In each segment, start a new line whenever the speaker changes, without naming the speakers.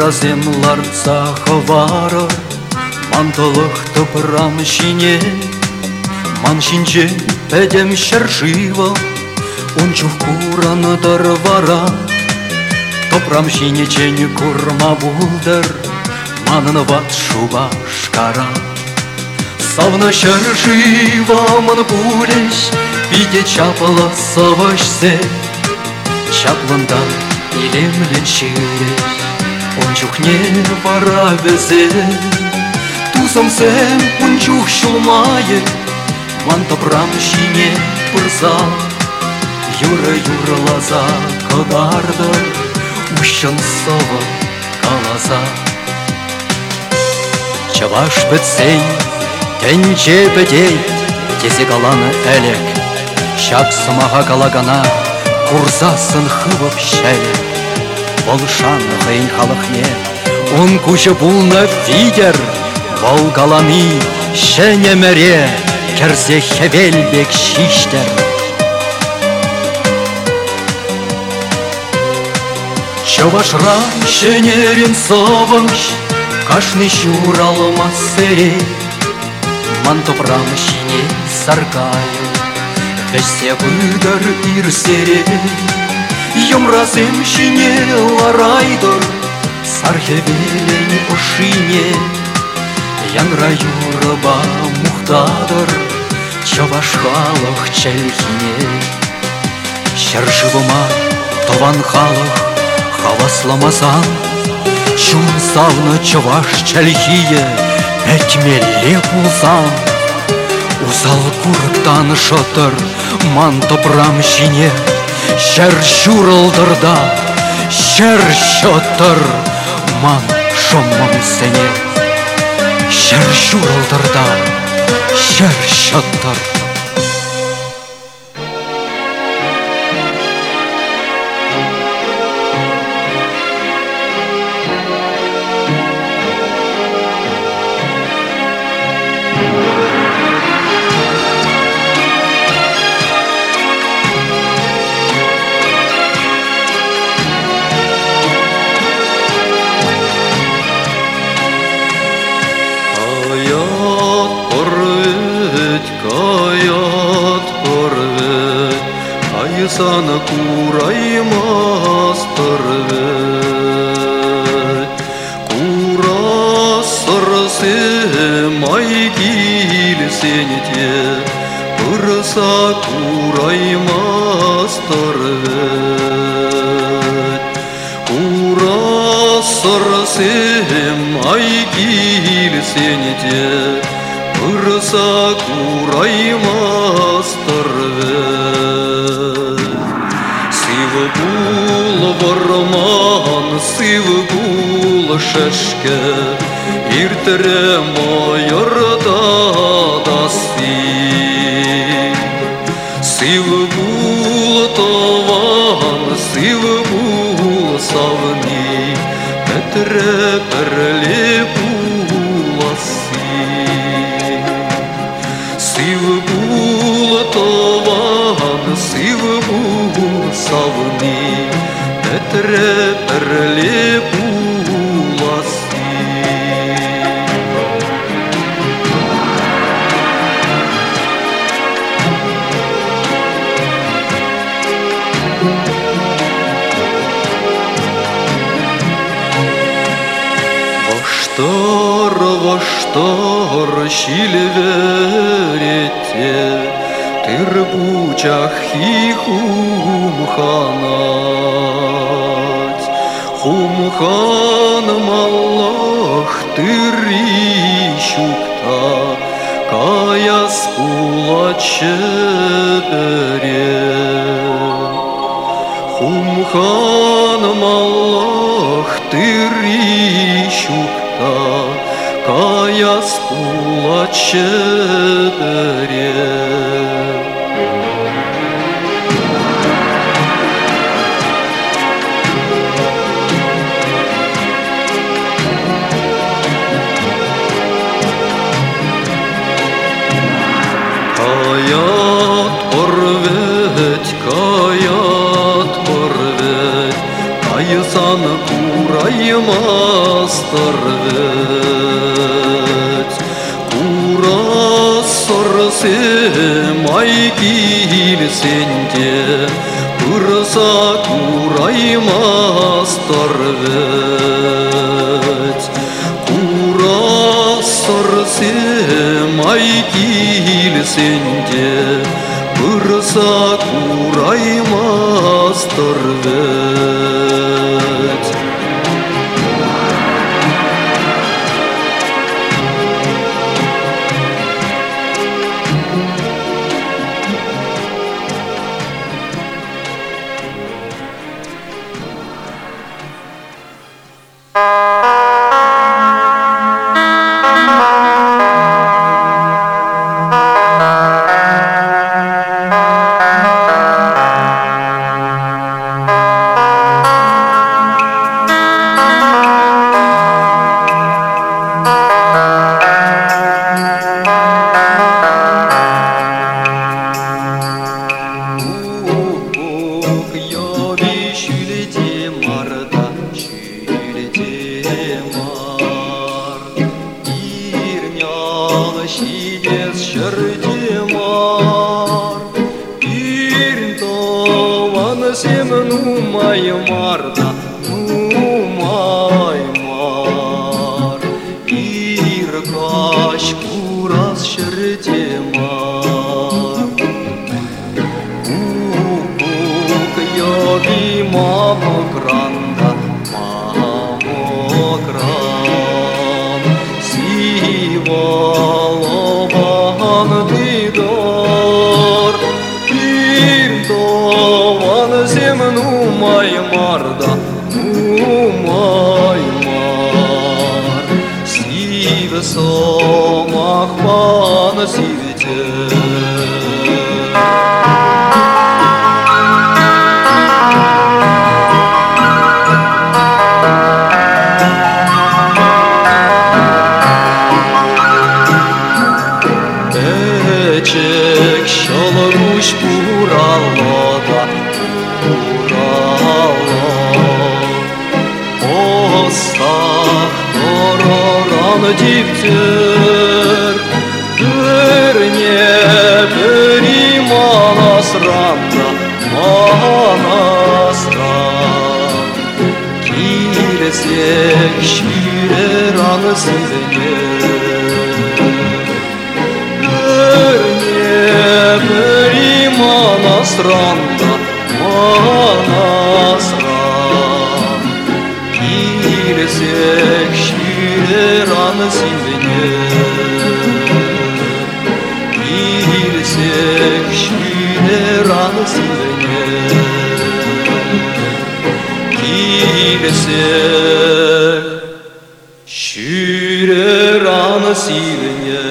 Емраземлар сахыварыр Мантылық тыпырам шине Ман шинче пәдем шаршива Унчух кураныдыр вара Топрам шине чені курма булдыр Манын ват шубашкара Савна шаршива ман пулеш Биде чапала савашсе Чаплында илемлен ширеш Ончух не вара везе. Сем ончух шулмае Ман топрам шине пырза Юра юра лаза кодарды Ущан сова калаза Чаваш бітсей, тенче бідей Тесе каланы әлек Шак сымаға калагана Курзасын хывып шәлек Волшан ғейн халық не Он күші бұлны фидер Вол калами шәне мәре Керсе хевелбек шиштер. Чавашра шенерин совыш Кашны Ман топрам шине саркаю Весе выдар ирсере. Йомразем шине ларайдор Сархевелень ушине Янра юрба мухтадыр Чавашхалах чельхине Шаршывыма тован халық Хавасламасан Чун савны чаваш чельхие Әтмелле пулсан Узал курыктан шотыр Ман топрам шине Шәр шурылдырда Шәр шотыр. Ман шоммам сене. Шәр шурылдырда Шәр шотыр.
sana kuraymas parve Kura sarısı may gilsin diye Pırsa kuraymas parve Kura sarısı may gilsin diye Pırsa kuraymas бул варман, сивы бул шешке Иртіре майырда да си Сивы бул таван, сивы бул савни Петре перле тірі бірлі Во что во что горщили верите, Хырбучах и хумханать Хумханым Аллах тыри щукта Каяс кулачы Хумханым Аллах тыри щукта Каяс кулачы килсенде Курса кураймастыр вет vaciptir Görnye beni manasranda Manasran Kilesek şiir anısın Sesir Şürer
anasıyla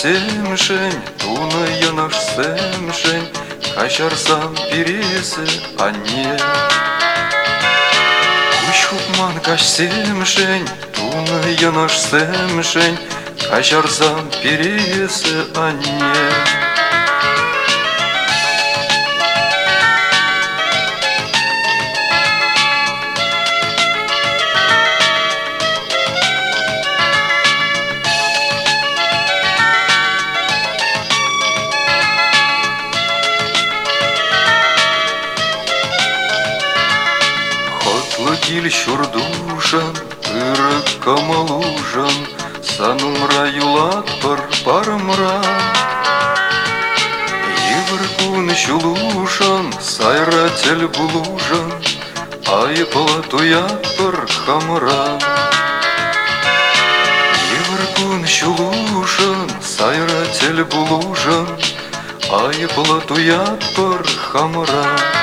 семшень, туны наш семшень, Качарсам пиресе, а не. Куч хукман кач семшень, туны наш семшень, Качарсам пиресе, а не. кил шурдушан, ырык камалужан, Санумра юлат пар парымра. Евр күн шулушан, сайра тел булужан,
Айыплатуят бір хамыра Евір шулушын сайра тел булужын Айыплатуят бір хамыра Жыл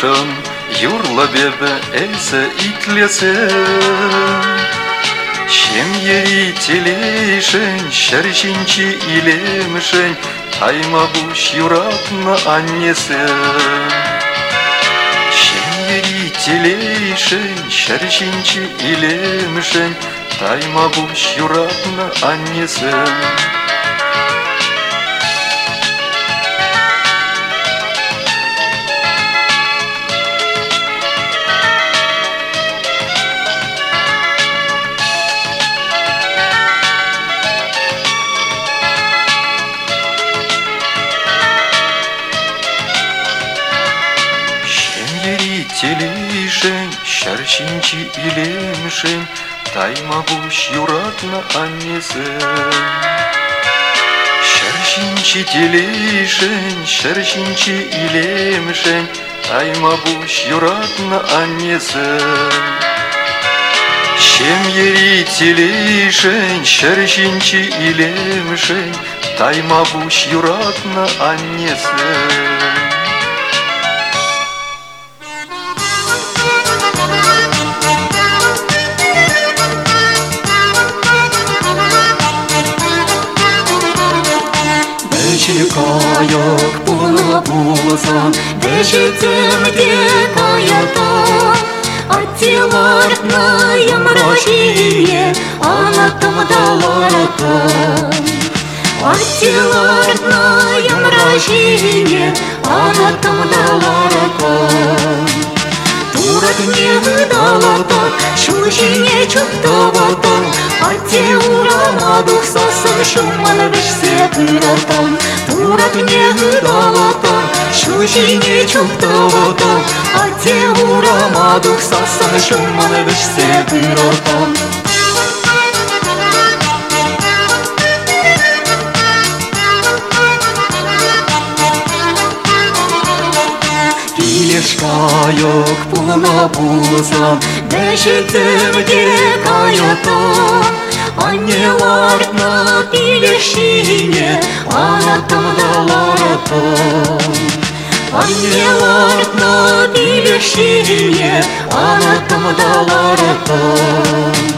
Камалушан, Юрла бебе элсе итлесе. Шем ери телейшен, шәршінчі илемшен, Тайма буш юратна аннесе. Шем ери телейшен, шәршінчі илемшен, Тайма буш юратна аннесе. тайма буш юратна аннесен. Шәршінчі телишен, шәршінчі илемшен, тайма буш юратна аннесен. Шем ери телишен, шәршінчі илемшен, тайма буш юратна аннесен.
Чекайок була булсан, Дежитимде каята, Аттиларна ямрашие, Анатам даларата. Аттиларна ямрашие, 우라든지 무더워도 충신이 죽더워도 어찌 우러나도 썼어 흉만을 백세 들었던 우라든지 무더워도 충신이 죽더워도 어찌 우러나도 썼어 흉만을 백세 들었던 булсан, Бежетімде каятам, Таван кетес ери тавра, Шиче жара таватам. Таван кетес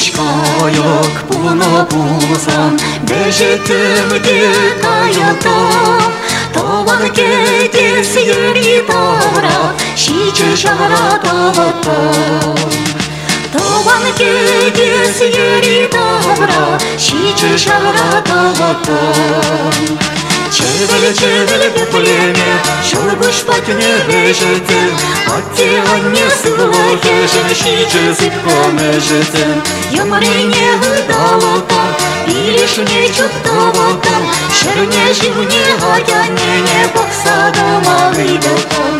hiç kayak bunu bulsam Beşetim dük hayata Tavan kedis yeri dara Şiçe şara davata Tavan kedis yeri dara Şiçe şara davata Чебелі, чебелі по поліні, що любиш потіні вижити, потіоні силово хижаніші чи сипко не жити. Я марині гидало там, білішу ні чудово там, ширині жівні гадяні, не бокса до малий докон.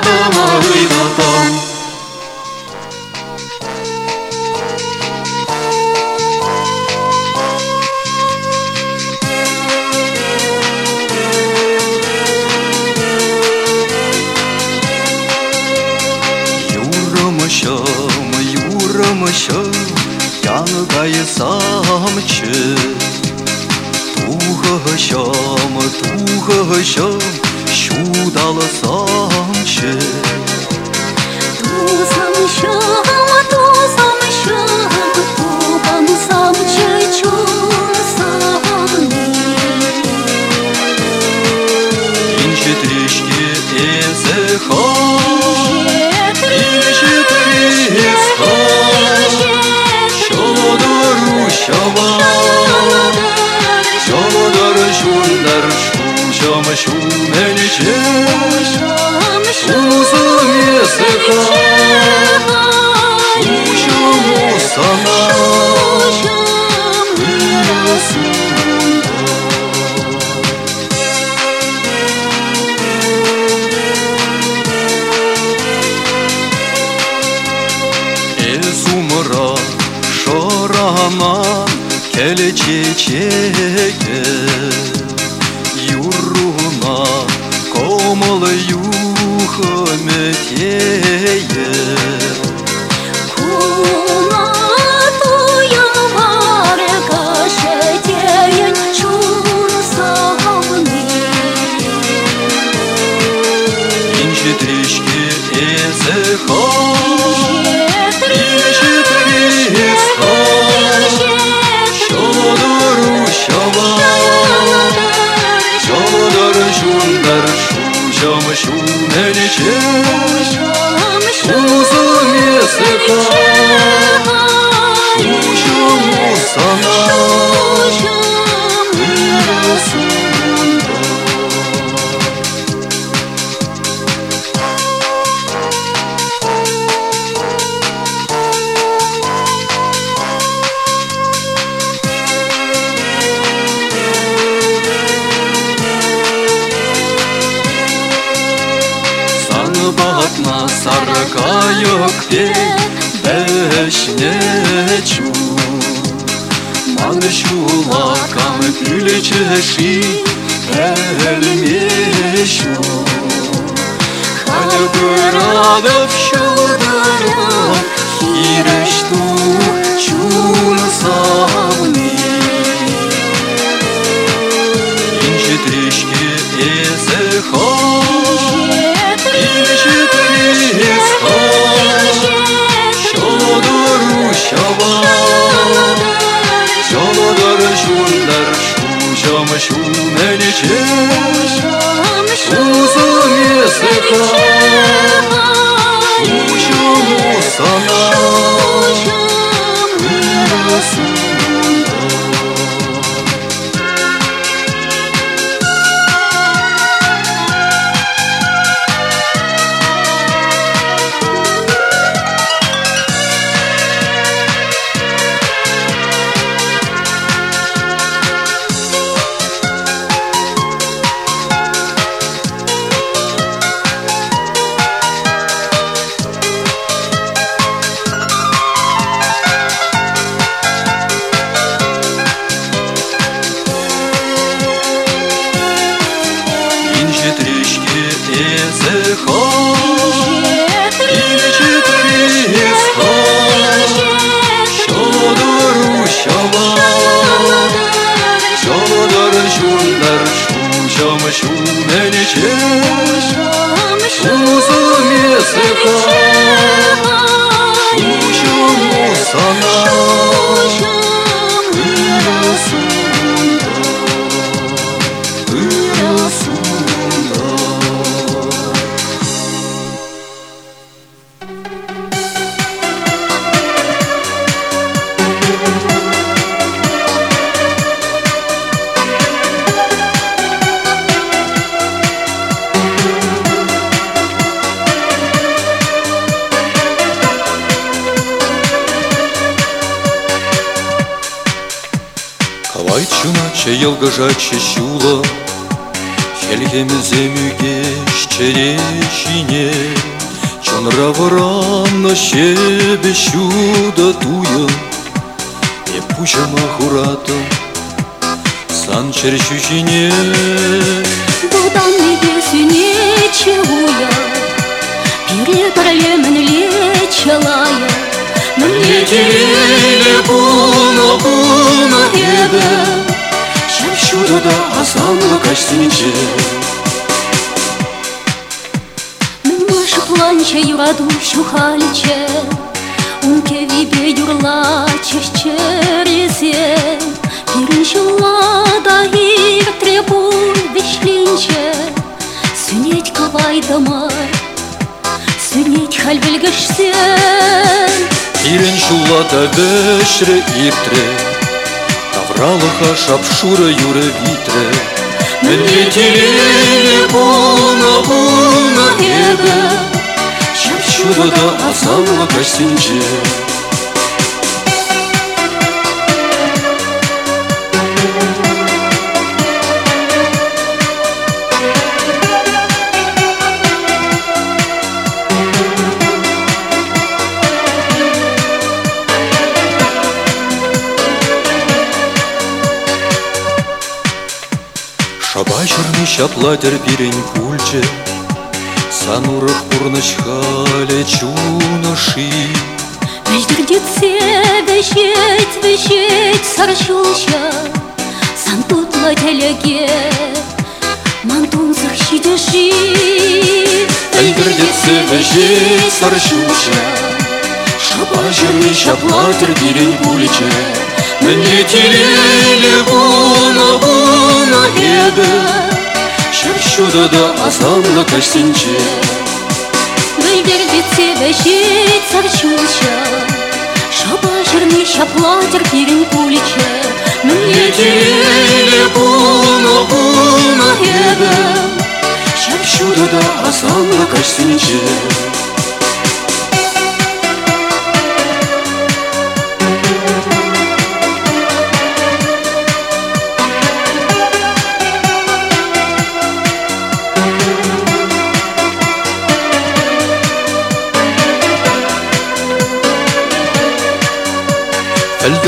Adam'a çiçek bakma sarıka yok bir beş neçu Manşula kamet lüle çeşi elmişu Kalbı radıb şudırı Kireştu çulsa شوم نشش Uzun yasaklar Uçum sana. Uçum yasaklar Азанла кастинче
Наша планча юраду шухаличе Унке вибе юрла чешчерезе Пириншула да ир требуй вешлинче Сүнет кавай дамай Сүнет хал белгешсен
Ирен шулата бешре иртре Тавралыха шапшура юре витре Мне теле буна буна еді Шапшурада азанла кастинче Шапладер бирен пульче Санурах пурныш хале чунаши
Веждердеце вешеть, вешеть саршулша Сантутла телеге Мантун саршидеши
Альгердеце вешеть саршулша Шабачырны шапладер бирен пульче Мне телеле буна буна еді Шапшудада азанла кастинче
Веждердеце вешеть саршулша Шаба жирный шаплатер пирин пуличе
Мне телеле буна буна еді Шапшудада азанла кастинче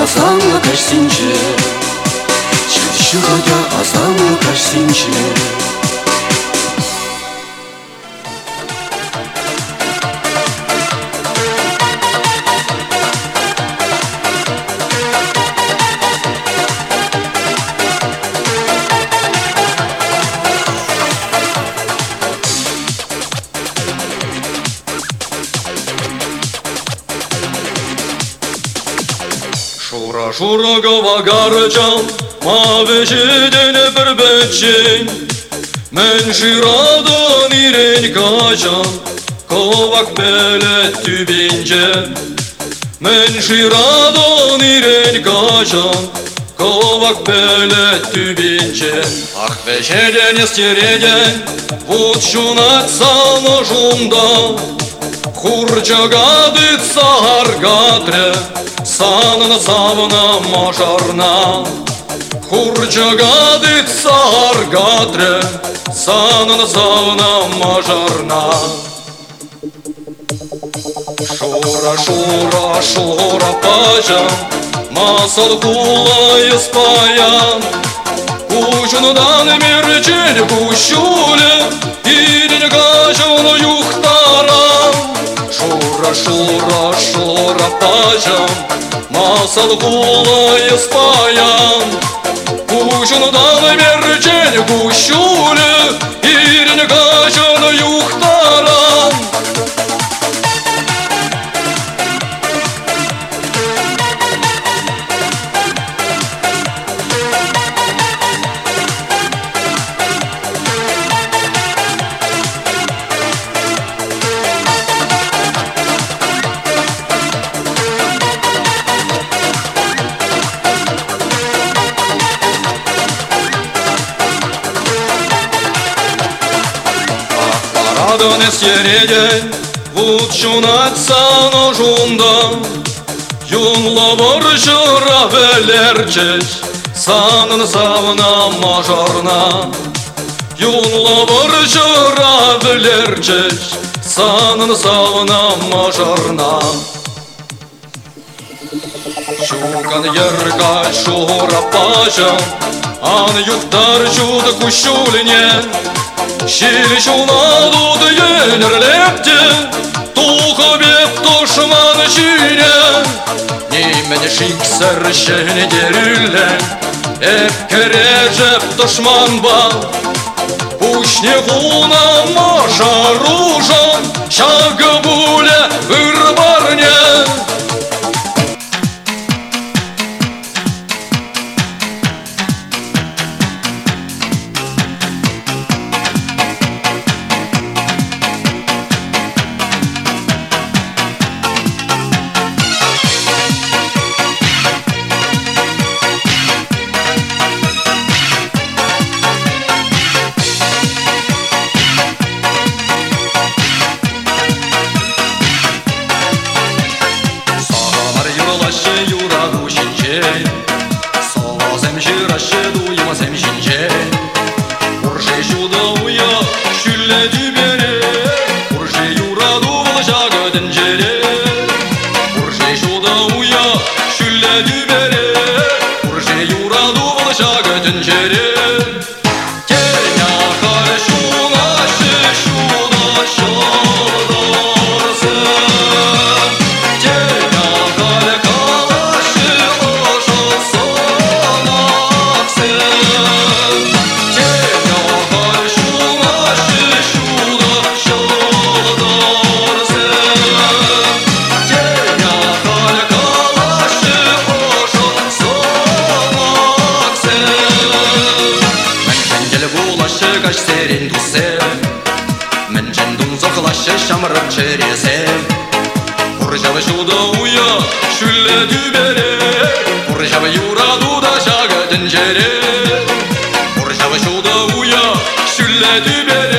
Hasan Lukaş Sinci Çalışır hoca Hasan Şuragova garcan Maveci dönüpür beçin Men şiradan irin kaçan Kovak belet tübince. Men şiradan irin kaçan Kovak belet tübince. Ah beşeden istereden Vut şunat sanoşunda Хурчагадит саргатре Санна савна мажарна Хурчагадит саргатре Санна савна мажарна Шура, шура, шура, пажан Масал кулай спаян Кучунадан мерчен кущуле Ирин кажан юхтаран Шура, шура, шура paşam Masal kulayı spayan Kuşundan vercen kuşulu Yerini kaçan Vut şunatsa nojunda Юнла боржыра белерчеш Санын савна мажарна Юнла боржыра белерчеш Санын савна мажарна Шукан ярга шура пажа Ан юктар жуды кушуліне Шил шунаду дүйенерлепті Туха беп тушман жине Немен шиксер шені дерілен Эп кережеп душман ба Пушне хуна маша ружан Шагы буле Салазем жирашы дуймасем шинже Урже bere Porşava şuda uya şülle dübere Porşava yura duda şaga dencere Porşava şuda uya şülle dübere